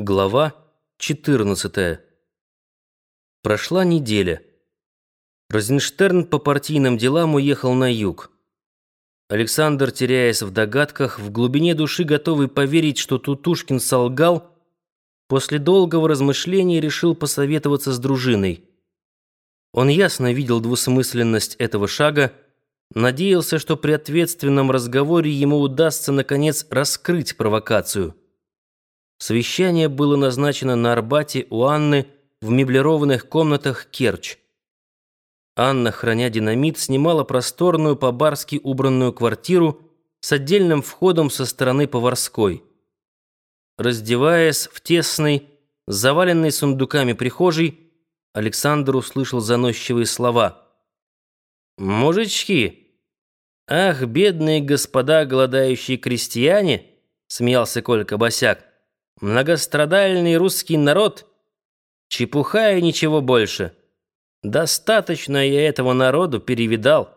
Глава 14. Прошла неделя. Розенштерн по партийным делам уехал на юг. Александр, теряясь в догадках, в глубине души готовый поверить, что Тутушкин солгал, после долгого размышления решил посоветоваться с дружиной. Он ясно видел двусмысленность этого шага, надеялся, что при ответственном разговоре ему удастся, наконец, раскрыть провокацию. Совещание было назначено на Арбате у Анны в меблированных комнатах Керчь. Анна, храня динамит, снимала просторную по-барски убранную квартиру с отдельным входом со стороны поварской. Раздеваясь в тесной, заваленной сундуками прихожей, Александр услышал заносчивые слова. «Мужички! Ах, бедные господа, голодающие крестьяне!» — смеялся Колька Босяк. Многострадальный русский народ — чепуха и ничего больше. Достаточно я этого народу перевидал.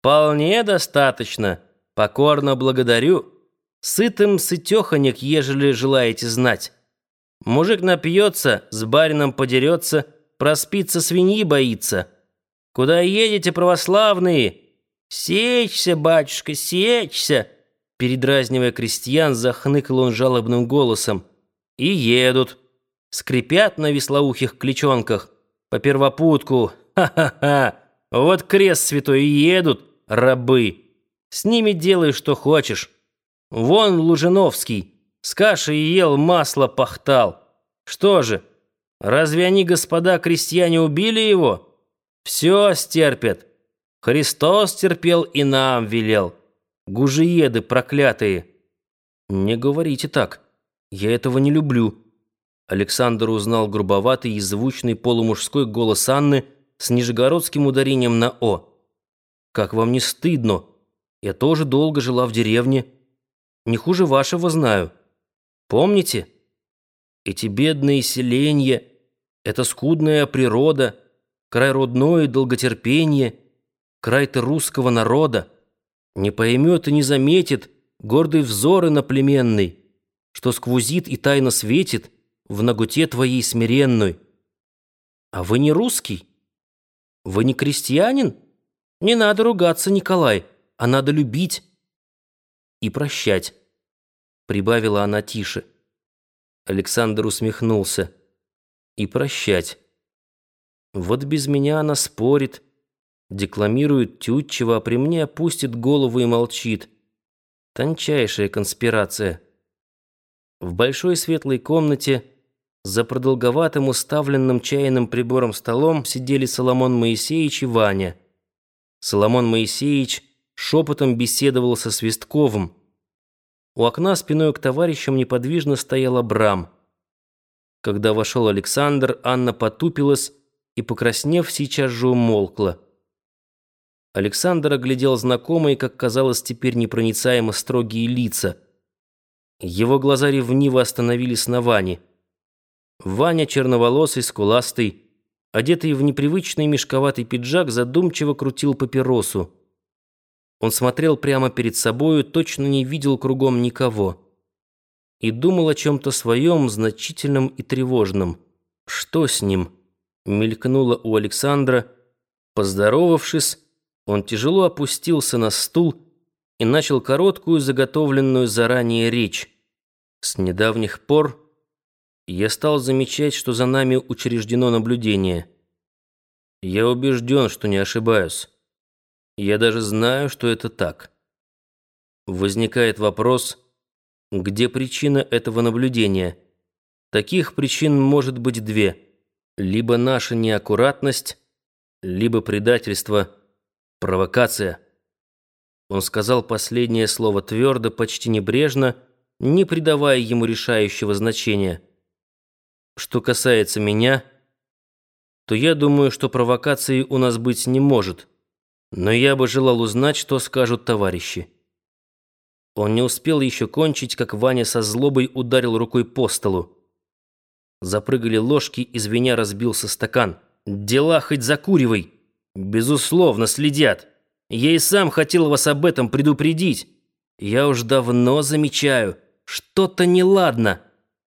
Вполне достаточно. Покорно благодарю. Сытым сытеханек, ежели желаете знать. Мужик напьется, с барином подерется, проспится свиньи боится. Куда едете, православные? Сечься, батюшка, сечься!» Передразнивая крестьян, захныкал он жалобным голосом. И едут. Скрипят на веслоухих кличонках. По первопутку. Ха-ха-ха. Вот крест святой и едут, рабы. С ними делай, что хочешь. Вон Лужиновский. С кашей ел, масло пахтал. Что же, разве они, господа крестьяне, убили его? Все стерпят. Христос терпел и нам велел. Гужиеды проклятые. Не говорите так. Я этого не люблю. Александр узнал грубоватый и звучный полумужской голос Анны с нижегородским ударением на «о». «Как вам не стыдно? Я тоже долго жила в деревне. Не хуже вашего знаю. Помните? Эти бедные селения, эта скудная природа, край родное долготерпение, край-то русского народа. Не поймет и не заметит гордый взор иноплеменный» что сквозит и тайно светит в ноготе твоей смиренной. А вы не русский? Вы не крестьянин? Не надо ругаться, Николай, а надо любить и прощать, прибавила она тише. Александр усмехнулся. И прощать. Вот без меня она спорит, декламирует тютчево, а при мне опустит голову и молчит. Тончайшая конспирация. В большой светлой комнате за продолговатым уставленным чайным прибором столом сидели Соломон Моисеевич и Ваня. Соломон Моисеевич шепотом беседовал со Свистковым. У окна спиной к товарищам неподвижно стоял Абрам. Когда вошел Александр, Анна потупилась и, покраснев, сейчас же умолкла. Александр оглядел знакомые, как казалось, теперь непроницаемо строгие лица – его глаза ревниво остановились на Ване. Ваня, черноволосый, скуластый, одетый в непривычный мешковатый пиджак, задумчиво крутил папиросу. Он смотрел прямо перед собою, точно не видел кругом никого. И думал о чем-то своем, значительном и тревожном. Что с ним? Мелькнуло у Александра. Поздоровавшись, он тяжело опустился на стул и начал короткую, заготовленную заранее речь. С недавних пор я стал замечать, что за нами учреждено наблюдение. Я убежден, что не ошибаюсь. Я даже знаю, что это так. Возникает вопрос, где причина этого наблюдения? Таких причин может быть две. Либо наша неаккуратность, либо предательство, провокация. Он сказал последнее слово твердо, почти небрежно, не придавая ему решающего значения. Что касается меня, то я думаю, что провокации у нас быть не может, но я бы желал узнать, что скажут товарищи. Он не успел еще кончить, как Ваня со злобой ударил рукой по столу. Запрыгали ложки, и звеня разбился стакан. «Дела хоть закуривай!» «Безусловно, следят!» Я и сам хотел вас об этом предупредить. Я уж давно замечаю, что-то неладно.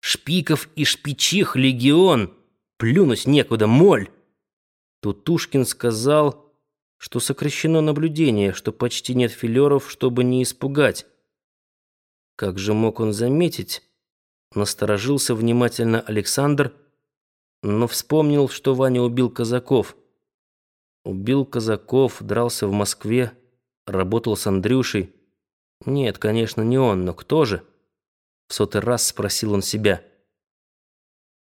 Шпиков и шпичих легион. Плюнуть некуда, моль. Тутушкин сказал, что сокращено наблюдение, что почти нет филеров, чтобы не испугать. Как же мог он заметить? Насторожился внимательно Александр, но вспомнил, что Ваня убил казаков. Убил казаков, дрался в Москве, работал с Андрюшей. Нет, конечно, не он, но кто же? В сотый раз спросил он себя –